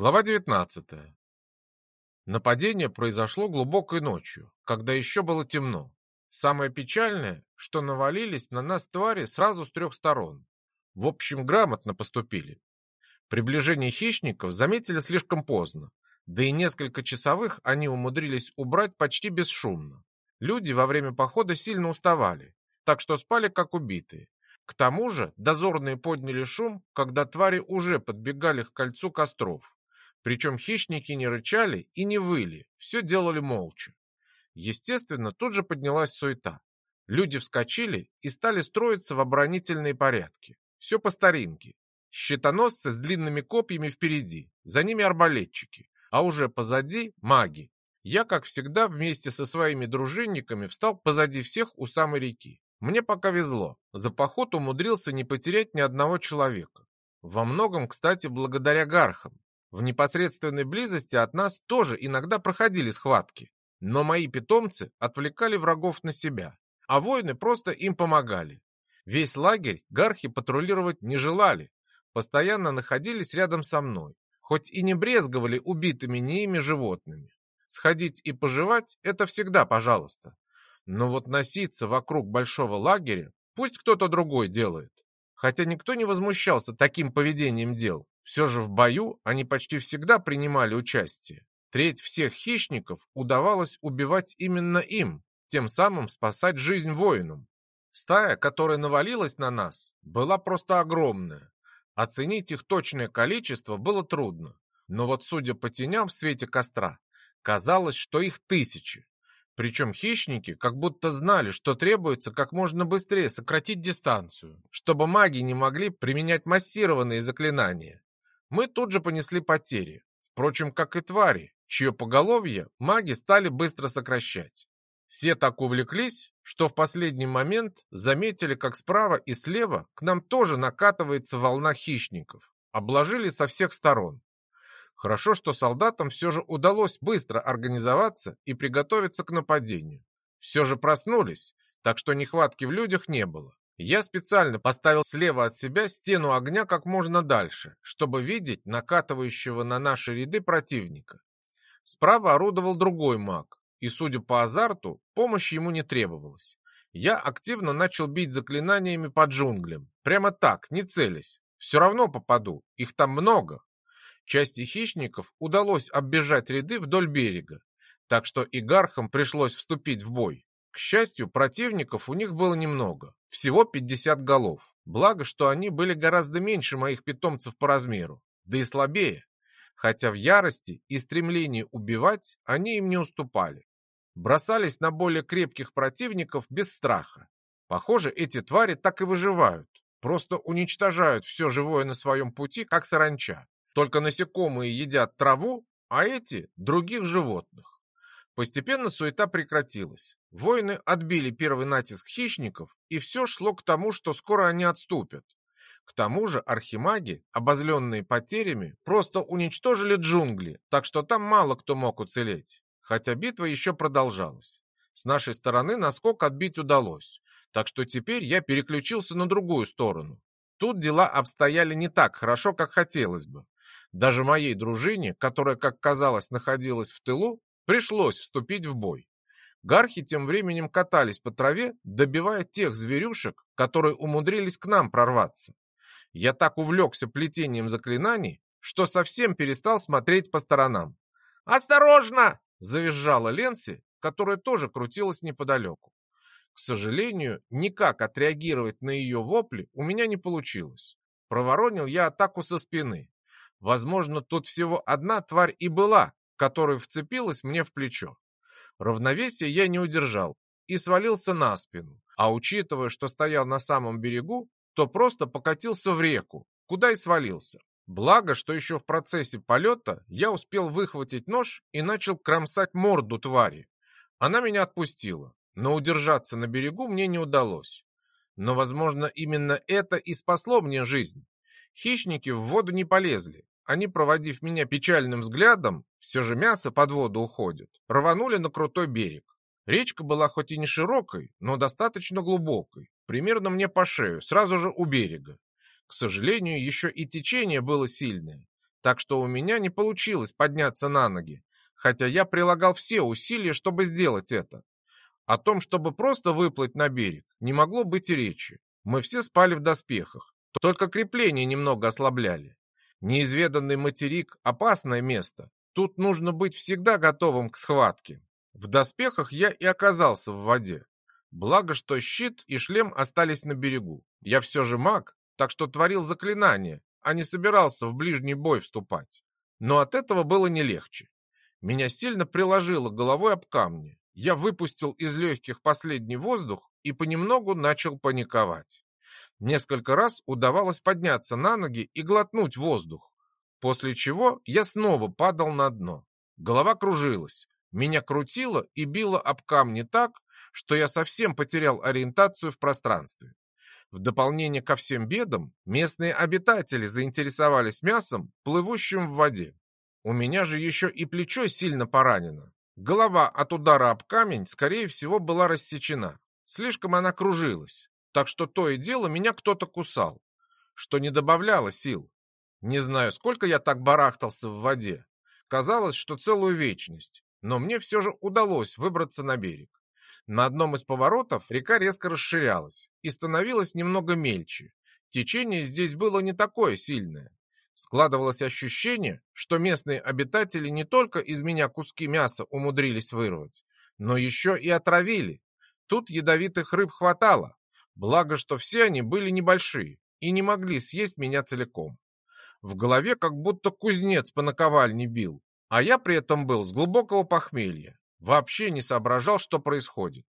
Глава 19. Нападение произошло глубокой ночью, когда еще было темно. Самое печальное, что навалились на нас твари сразу с трех сторон. В общем, грамотно поступили. Приближение хищников заметили слишком поздно, да и несколько часовых они умудрились убрать почти бесшумно. Люди во время похода сильно уставали, так что спали как убитые. К тому же дозорные подняли шум, когда твари уже подбегали к кольцу костров. Причем хищники не рычали и не выли, все делали молча. Естественно, тут же поднялась суета. Люди вскочили и стали строиться в оборонительные порядки. Все по старинке. Щитоносцы с длинными копьями впереди, за ними арбалетчики, а уже позади маги. Я, как всегда, вместе со своими дружинниками встал позади всех у самой реки. Мне пока везло. За поход умудрился не потерять ни одного человека. Во многом, кстати, благодаря гархам. В непосредственной близости от нас тоже иногда проходили схватки, но мои питомцы отвлекали врагов на себя, а воины просто им помогали. Весь лагерь гархи патрулировать не желали, постоянно находились рядом со мной, хоть и не брезговали убитыми не ими животными. Сходить и пожевать – это всегда пожалуйста. Но вот носиться вокруг большого лагеря пусть кто-то другой делает. Хотя никто не возмущался таким поведением дел. Все же в бою они почти всегда принимали участие. Треть всех хищников удавалось убивать именно им, тем самым спасать жизнь воинам. Стая, которая навалилась на нас, была просто огромная. Оценить их точное количество было трудно. Но вот судя по теням в свете костра, казалось, что их тысячи. Причем хищники как будто знали, что требуется как можно быстрее сократить дистанцию, чтобы маги не могли применять массированные заклинания мы тут же понесли потери, впрочем, как и твари, чье поголовье маги стали быстро сокращать. Все так увлеклись, что в последний момент заметили, как справа и слева к нам тоже накатывается волна хищников. Обложили со всех сторон. Хорошо, что солдатам все же удалось быстро организоваться и приготовиться к нападению. Все же проснулись, так что нехватки в людях не было. Я специально поставил слева от себя стену огня как можно дальше, чтобы видеть накатывающего на наши ряды противника. Справа орудовал другой маг, и, судя по азарту, помощь ему не требовалась. Я активно начал бить заклинаниями по джунглям. Прямо так, не целясь. Все равно попаду, их там много. Части хищников удалось оббежать ряды вдоль берега, так что игархам пришлось вступить в бой. К счастью, противников у них было немного, всего 50 голов. Благо, что они были гораздо меньше моих питомцев по размеру, да и слабее. Хотя в ярости и стремлении убивать они им не уступали. Бросались на более крепких противников без страха. Похоже, эти твари так и выживают. Просто уничтожают все живое на своем пути, как саранча. Только насекомые едят траву, а эти – других животных. Постепенно суета прекратилась. Воины отбили первый натиск хищников, и все шло к тому, что скоро они отступят. К тому же архимаги, обозленные потерями, просто уничтожили джунгли, так что там мало кто мог уцелеть. Хотя битва еще продолжалась. С нашей стороны наскок отбить удалось, так что теперь я переключился на другую сторону. Тут дела обстояли не так хорошо, как хотелось бы. Даже моей дружине, которая, как казалось, находилась в тылу, Пришлось вступить в бой. Гархи тем временем катались по траве, добивая тех зверюшек, которые умудрились к нам прорваться. Я так увлекся плетением заклинаний, что совсем перестал смотреть по сторонам. «Осторожно!» – завизжала Ленси, которая тоже крутилась неподалеку. К сожалению, никак отреагировать на ее вопли у меня не получилось. Проворонил я атаку со спины. Возможно, тут всего одна тварь и была, которая вцепилась мне в плечо. Равновесие я не удержал и свалился на спину, а учитывая, что стоял на самом берегу, то просто покатился в реку, куда и свалился. Благо, что еще в процессе полета я успел выхватить нож и начал кромсать морду твари. Она меня отпустила, но удержаться на берегу мне не удалось. Но, возможно, именно это и спасло мне жизнь. Хищники в воду не полезли, они, проводив меня печальным взглядом, все же мясо под воду уходит, рванули на крутой берег. Речка была хоть и не широкой, но достаточно глубокой, примерно мне по шею, сразу же у берега. К сожалению, еще и течение было сильное, так что у меня не получилось подняться на ноги, хотя я прилагал все усилия, чтобы сделать это. О том, чтобы просто выплыть на берег, не могло быть и речи. Мы все спали в доспехах, только крепления немного ослабляли. Неизведанный материк – опасное место. Тут нужно быть всегда готовым к схватке. В доспехах я и оказался в воде. Благо, что щит и шлем остались на берегу. Я все же маг, так что творил заклинания, а не собирался в ближний бой вступать. Но от этого было не легче. Меня сильно приложило головой об камни. Я выпустил из легких последний воздух и понемногу начал паниковать. Несколько раз удавалось подняться на ноги и глотнуть воздух, после чего я снова падал на дно. Голова кружилась, меня крутило и било об камни так, что я совсем потерял ориентацию в пространстве. В дополнение ко всем бедам, местные обитатели заинтересовались мясом, плывущим в воде. У меня же еще и плечо сильно поранено. Голова от удара об камень, скорее всего, была рассечена. Слишком она кружилась. Так что то и дело меня кто-то кусал, что не добавляло сил. Не знаю, сколько я так барахтался в воде. Казалось, что целую вечность. Но мне все же удалось выбраться на берег. На одном из поворотов река резко расширялась и становилась немного мельче. Течение здесь было не такое сильное. Складывалось ощущение, что местные обитатели не только из меня куски мяса умудрились вырвать, но еще и отравили. Тут ядовитых рыб хватало, благо, что все они были небольшие и не могли съесть меня целиком. В голове как будто кузнец по наковальне бил, а я при этом был с глубокого похмелья. Вообще не соображал, что происходит.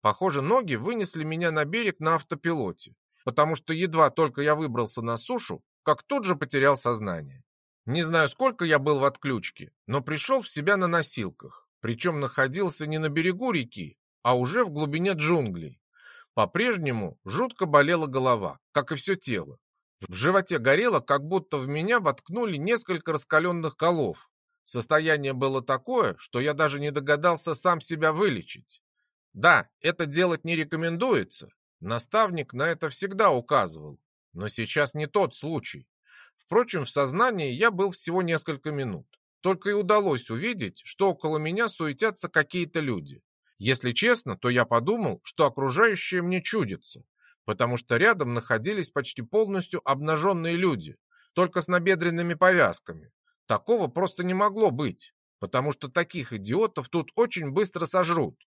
Похоже, ноги вынесли меня на берег на автопилоте, потому что едва только я выбрался на сушу, как тут же потерял сознание. Не знаю, сколько я был в отключке, но пришел в себя на носилках, причем находился не на берегу реки, а уже в глубине джунглей. По-прежнему жутко болела голова, как и все тело. В животе горело, как будто в меня воткнули несколько раскаленных колов. Состояние было такое, что я даже не догадался сам себя вылечить. Да, это делать не рекомендуется. Наставник на это всегда указывал, но сейчас не тот случай. Впрочем, в сознании я был всего несколько минут. Только и удалось увидеть, что около меня суетятся какие-то люди. Если честно, то я подумал, что окружающее мне чудится, потому что рядом находились почти полностью обнаженные люди, только с набедренными повязками. Такого просто не могло быть, потому что таких идиотов тут очень быстро сожрут.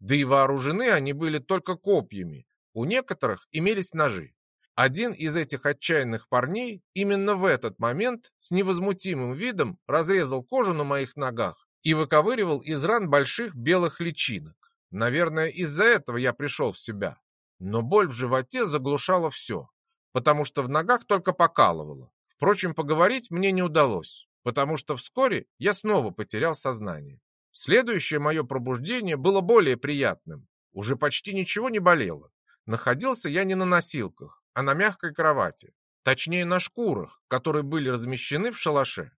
Да и вооружены они были только копьями, у некоторых имелись ножи. Один из этих отчаянных парней именно в этот момент с невозмутимым видом разрезал кожу на моих ногах и выковыривал из ран больших белых личинок. Наверное, из-за этого я пришел в себя. Но боль в животе заглушала все, потому что в ногах только покалывало. Впрочем, поговорить мне не удалось, потому что вскоре я снова потерял сознание. Следующее мое пробуждение было более приятным. Уже почти ничего не болело. Находился я не на носилках, а на мягкой кровати, точнее на шкурах, которые были размещены в шалаше.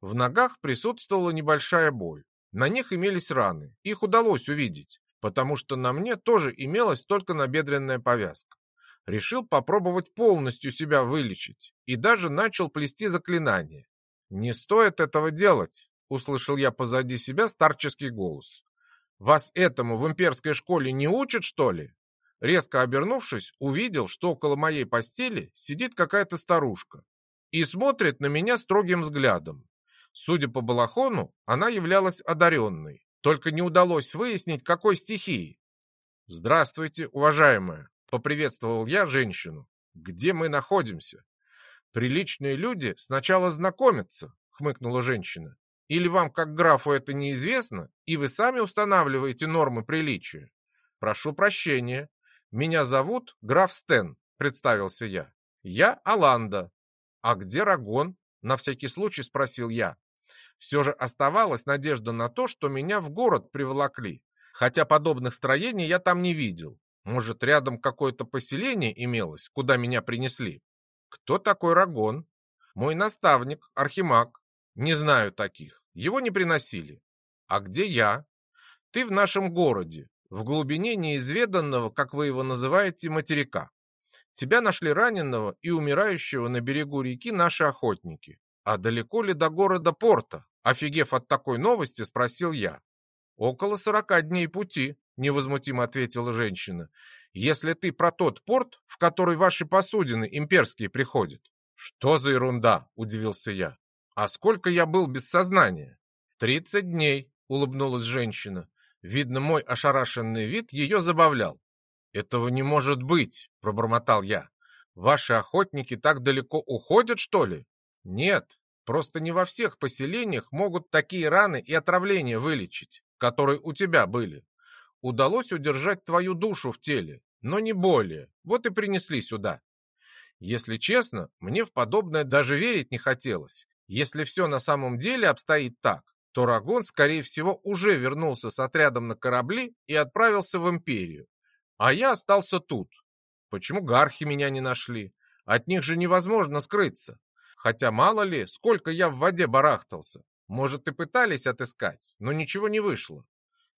В ногах присутствовала небольшая боль. На них имелись раны, их удалось увидеть, потому что на мне тоже имелась только набедренная повязка. Решил попробовать полностью себя вылечить и даже начал плести заклинание. «Не стоит этого делать», — услышал я позади себя старческий голос. «Вас этому в имперской школе не учат, что ли?» Резко обернувшись, увидел, что около моей постели сидит какая-то старушка и смотрит на меня строгим взглядом. Судя по балахону, она являлась одаренной, только не удалось выяснить, какой стихии. «Здравствуйте, уважаемая!» — поприветствовал я женщину. «Где мы находимся?» «Приличные люди сначала знакомятся», — хмыкнула женщина. «Или вам, как графу, это неизвестно, и вы сами устанавливаете нормы приличия?» «Прошу прощения, «Меня зовут граф Стен», — представился я. «Я Аланда». «А где Рагон?» — на всякий случай спросил я. Все же оставалась надежда на то, что меня в город приволокли, хотя подобных строений я там не видел. Может, рядом какое-то поселение имелось, куда меня принесли? Кто такой Рагон? Мой наставник, Архимаг. Не знаю таких. Его не приносили. А где я? Ты в нашем городе в глубине неизведанного, как вы его называете, материка. Тебя нашли раненого и умирающего на берегу реки наши охотники. «А далеко ли до города Порта?» Офигев от такой новости, спросил я. «Около сорока дней пути», — невозмутимо ответила женщина. «Если ты про тот порт, в который ваши посудины имперские приходят». «Что за ерунда?» — удивился я. «А сколько я был без сознания?» «Тридцать дней», — улыбнулась женщина. Видно, мой ошарашенный вид ее забавлял. «Этого не может быть», — пробормотал я. «Ваши охотники так далеко уходят, что ли?» «Нет, просто не во всех поселениях могут такие раны и отравления вылечить, которые у тебя были. Удалось удержать твою душу в теле, но не более. Вот и принесли сюда». Если честно, мне в подобное даже верить не хотелось. Если все на самом деле обстоит так, то Рагон, скорее всего, уже вернулся с отрядом на корабли и отправился в Империю. А я остался тут. Почему гархи меня не нашли? От них же невозможно скрыться. Хотя мало ли, сколько я в воде барахтался. Может, и пытались отыскать, но ничего не вышло.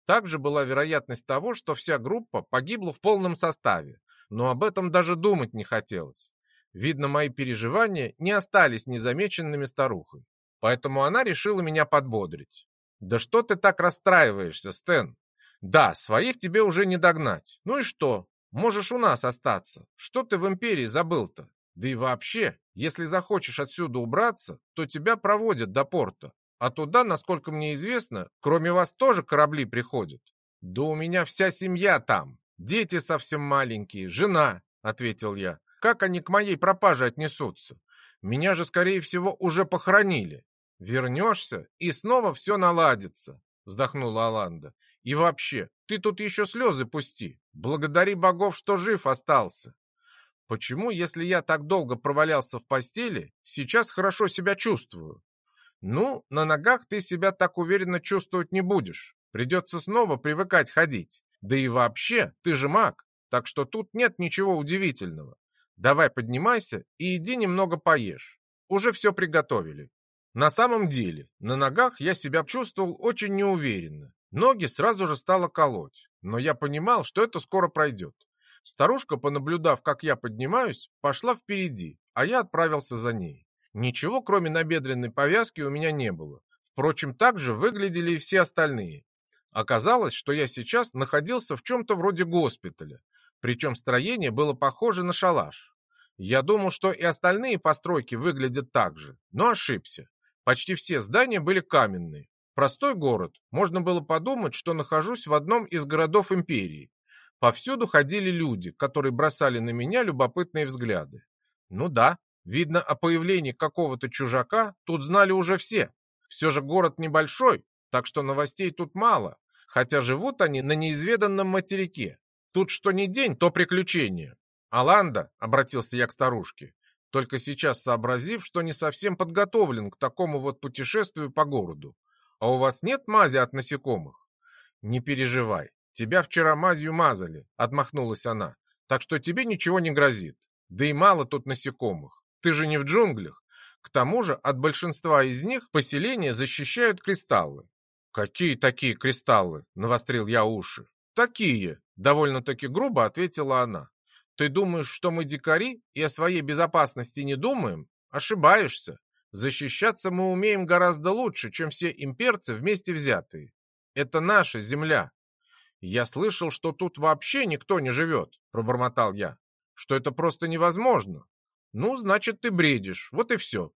Также была вероятность того, что вся группа погибла в полном составе, но об этом даже думать не хотелось. Видно, мои переживания не остались незамеченными старухой. Поэтому она решила меня подбодрить. «Да что ты так расстраиваешься, Стэн? Да, своих тебе уже не догнать. Ну и что? Можешь у нас остаться. Что ты в империи забыл-то? Да и вообще, если захочешь отсюда убраться, то тебя проводят до порта. А туда, насколько мне известно, кроме вас тоже корабли приходят. Да у меня вся семья там. Дети совсем маленькие, жена, ответил я. Как они к моей пропаже отнесутся? Меня же, скорее всего, уже похоронили. Вернешься, и снова все наладится, вздохнула Аланда. И вообще, ты тут еще слезы пусти. Благодари богов, что жив остался. Почему, если я так долго провалялся в постели, сейчас хорошо себя чувствую? Ну, на ногах ты себя так уверенно чувствовать не будешь. Придется снова привыкать ходить. Да и вообще, ты же маг, так что тут нет ничего удивительного. Давай поднимайся и иди немного поешь. Уже все приготовили. На самом деле, на ногах я себя чувствовал очень неуверенно. Ноги сразу же стало колоть, но я понимал, что это скоро пройдет. Старушка, понаблюдав, как я поднимаюсь, пошла впереди, а я отправился за ней. Ничего, кроме набедренной повязки, у меня не было. Впрочем, так же выглядели и все остальные. Оказалось, что я сейчас находился в чем-то вроде госпиталя, причем строение было похоже на шалаш. Я думал, что и остальные постройки выглядят так же, но ошибся. Почти все здания были каменные. Простой город. Можно было подумать, что нахожусь в одном из городов империи. Повсюду ходили люди, которые бросали на меня любопытные взгляды. Ну да, видно, о появлении какого-то чужака тут знали уже все. Все же город небольшой, так что новостей тут мало, хотя живут они на неизведанном материке. Тут что ни день, то приключение. «Аланда», — обратился я к старушке, только сейчас сообразив, что не совсем подготовлен к такому вот путешествию по городу. «А у вас нет мази от насекомых?» «Не переживай, тебя вчера мазью мазали», — отмахнулась она, «так что тебе ничего не грозит. Да и мало тут насекомых. Ты же не в джунглях. К тому же от большинства из них поселения защищают кристаллы». «Какие такие кристаллы?» — навострил я уши. «Такие!» — довольно-таки грубо ответила она. «Ты думаешь, что мы дикари и о своей безопасности не думаем? Ошибаешься. Защищаться мы умеем гораздо лучше, чем все имперцы вместе взятые. Это наша земля. Я слышал, что тут вообще никто не живет, пробормотал я. Что это просто невозможно. Ну, значит, ты бредишь. Вот и все.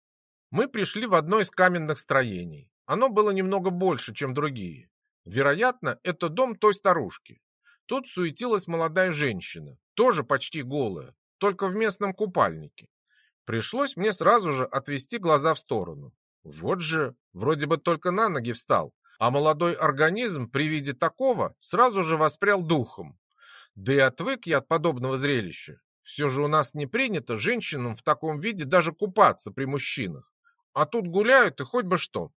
Мы пришли в одно из каменных строений. Оно было немного больше, чем другие. Вероятно, это дом той старушки. Тут суетилась молодая женщина, тоже почти голая, только в местном купальнике. Пришлось мне сразу же отвести глаза в сторону. Вот же, вроде бы только на ноги встал, а молодой организм при виде такого сразу же воспрял духом. Да и отвык я от подобного зрелища. Все же у нас не принято женщинам в таком виде даже купаться при мужчинах. А тут гуляют и хоть бы что.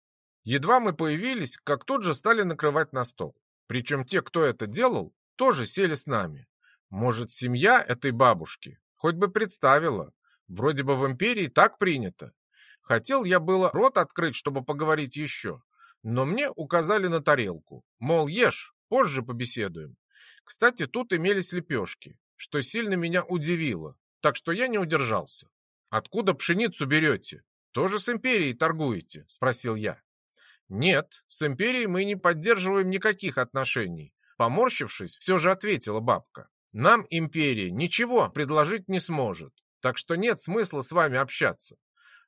Едва мы появились, как тут же стали накрывать на стол. Причем те, кто это делал, тоже сели с нами. Может, семья этой бабушки? Хоть бы представила. Вроде бы в империи так принято. Хотел я было рот открыть, чтобы поговорить еще. Но мне указали на тарелку. Мол, ешь, позже побеседуем. Кстати, тут имелись лепешки, что сильно меня удивило. Так что я не удержался. «Откуда пшеницу берете?» «Тоже с империей торгуете?» – спросил я. «Нет, с империей мы не поддерживаем никаких отношений», – поморщившись, все же ответила бабка. «Нам империя ничего предложить не сможет, так что нет смысла с вами общаться.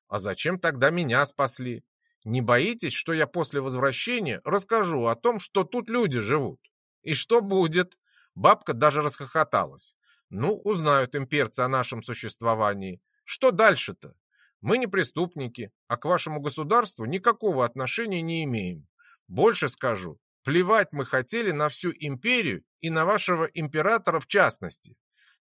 А зачем тогда меня спасли? Не боитесь, что я после возвращения расскажу о том, что тут люди живут? И что будет?» Бабка даже расхохоталась. «Ну, узнают имперцы о нашем существовании. Что дальше-то? Мы не преступники, а к вашему государству никакого отношения не имеем. Больше скажу, плевать мы хотели на всю империю и на вашего императора в частности.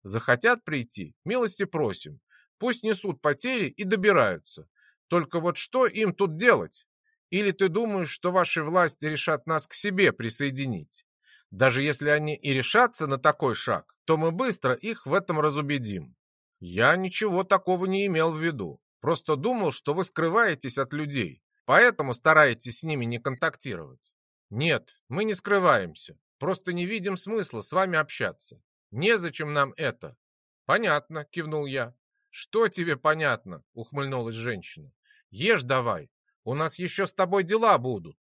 Захотят прийти, милости просим. Пусть несут потери и добираются. Только вот что им тут делать? Или ты думаешь, что ваши власти решат нас к себе присоединить? Даже если они и решатся на такой шаг, то мы быстро их в этом разубедим. Я ничего такого не имел в виду. Просто думал, что вы скрываетесь от людей, поэтому стараетесь с ними не контактировать. Нет, мы не скрываемся. Просто не видим смысла с вами общаться. Незачем нам это. Понятно, кивнул я. Что тебе понятно? Ухмыльнулась женщина. Ешь давай. У нас еще с тобой дела будут.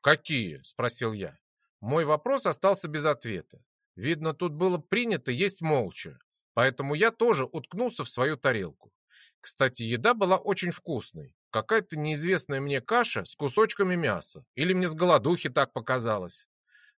Какие? Спросил я. Мой вопрос остался без ответа. Видно, тут было принято есть молча, поэтому я тоже уткнулся в свою тарелку. Кстати, еда была очень вкусной. Какая-то неизвестная мне каша с кусочками мяса. Или мне с голодухи так показалось.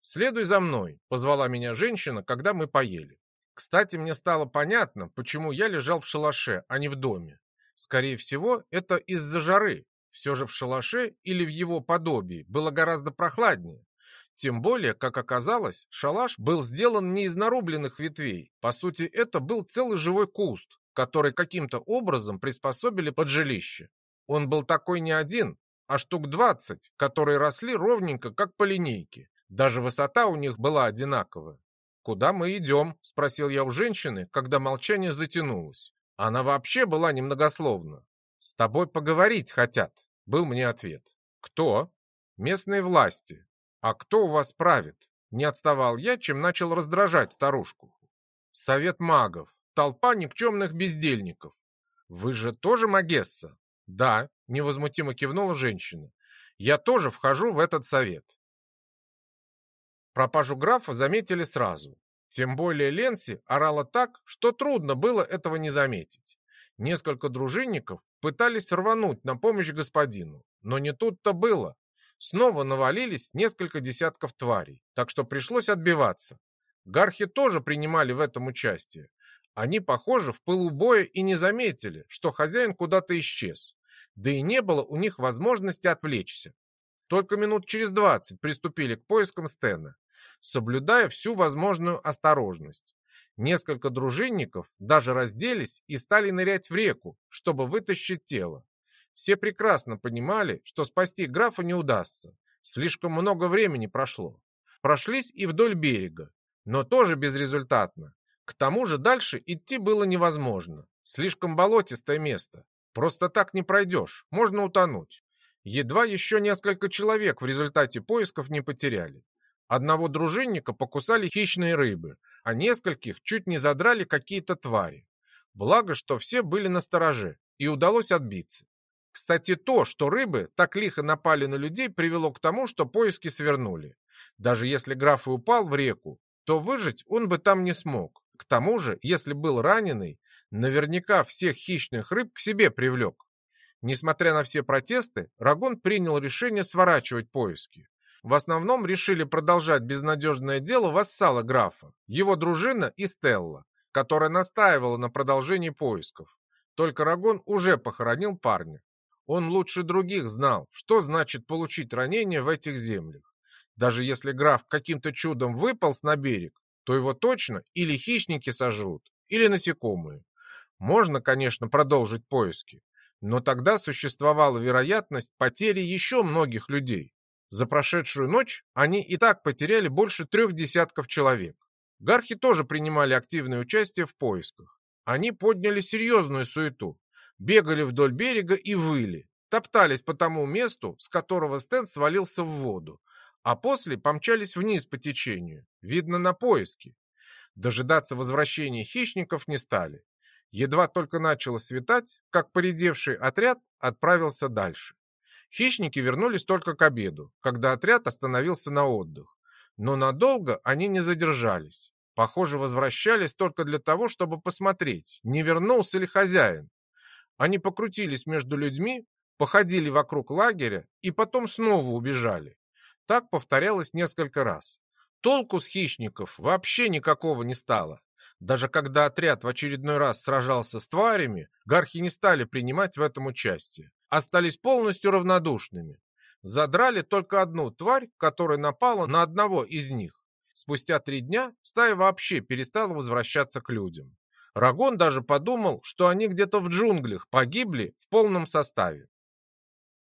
«Следуй за мной», — позвала меня женщина, когда мы поели. Кстати, мне стало понятно, почему я лежал в шалаше, а не в доме. Скорее всего, это из-за жары. Все же в шалаше или в его подобии было гораздо прохладнее. Тем более, как оказалось, шалаш был сделан не из нарубленных ветвей. По сути, это был целый живой куст, который каким-то образом приспособили под жилище. Он был такой не один, а штук двадцать, которые росли ровненько, как по линейке. Даже высота у них была одинаковая. «Куда мы идем?» – спросил я у женщины, когда молчание затянулось. Она вообще была немногословна. «С тобой поговорить хотят», – был мне ответ. «Кто?» «Местные власти». «А кто у вас правит?» Не отставал я, чем начал раздражать старушку. «Совет магов. Толпа никчемных бездельников. Вы же тоже Магесса? Да, невозмутимо кивнула женщина. Я тоже вхожу в этот совет. Пропажу графа заметили сразу. Тем более Ленси орала так, что трудно было этого не заметить. Несколько дружинников пытались рвануть на помощь господину, но не тут-то было. Снова навалились несколько десятков тварей, так что пришлось отбиваться. Гархи тоже принимали в этом участие, они, похоже, в пылу боя и не заметили, что хозяин куда-то исчез. Да и не было у них возможности отвлечься. Только минут через двадцать приступили к поискам Стена, соблюдая всю возможную осторожность. Несколько дружинников даже разделись и стали нырять в реку, чтобы вытащить тело. Все прекрасно понимали, что спасти графа не удастся. Слишком много времени прошло. Прошлись и вдоль берега, но тоже безрезультатно. К тому же дальше идти было невозможно. Слишком болотистое место. Просто так не пройдешь, можно утонуть. Едва еще несколько человек в результате поисков не потеряли. Одного дружинника покусали хищные рыбы, а нескольких чуть не задрали какие-то твари. Благо, что все были на стороже, и удалось отбиться. Кстати, то, что рыбы так лихо напали на людей, привело к тому, что поиски свернули. Даже если граф и упал в реку, то выжить он бы там не смог. К тому же, если был раненый, наверняка всех хищных рыб к себе привлек. Несмотря на все протесты, Рагон принял решение сворачивать поиски. В основном решили продолжать безнадежное дело вассала графа, его дружина и Стелла, которая настаивала на продолжении поисков. Только Рагон уже похоронил парня. Он лучше других знал, что значит получить ранение в этих землях. Даже если граф каким-то чудом выполз на берег, то его точно или хищники сожрут, или насекомые. Можно, конечно, продолжить поиски, но тогда существовала вероятность потери еще многих людей. За прошедшую ночь они и так потеряли больше трех десятков человек. Гархи тоже принимали активное участие в поисках. Они подняли серьезную суету, бегали вдоль берега и выли, топтались по тому месту, с которого Стэн свалился в воду, а после помчались вниз по течению, видно на поиски. Дожидаться возвращения хищников не стали. Едва только начало светать, как поредевший отряд отправился дальше. Хищники вернулись только к обеду, когда отряд остановился на отдых. Но надолго они не задержались. Похоже, возвращались только для того, чтобы посмотреть, не вернулся ли хозяин. Они покрутились между людьми, походили вокруг лагеря и потом снова убежали. Так повторялось несколько раз. Толку с хищников вообще никакого не стало. Даже когда отряд в очередной раз сражался с тварями, гархи не стали принимать в этом участие. Остались полностью равнодушными. Задрали только одну тварь, которая напала на одного из них. Спустя три дня стая вообще перестала возвращаться к людям. Рагон даже подумал, что они где-то в джунглях погибли в полном составе.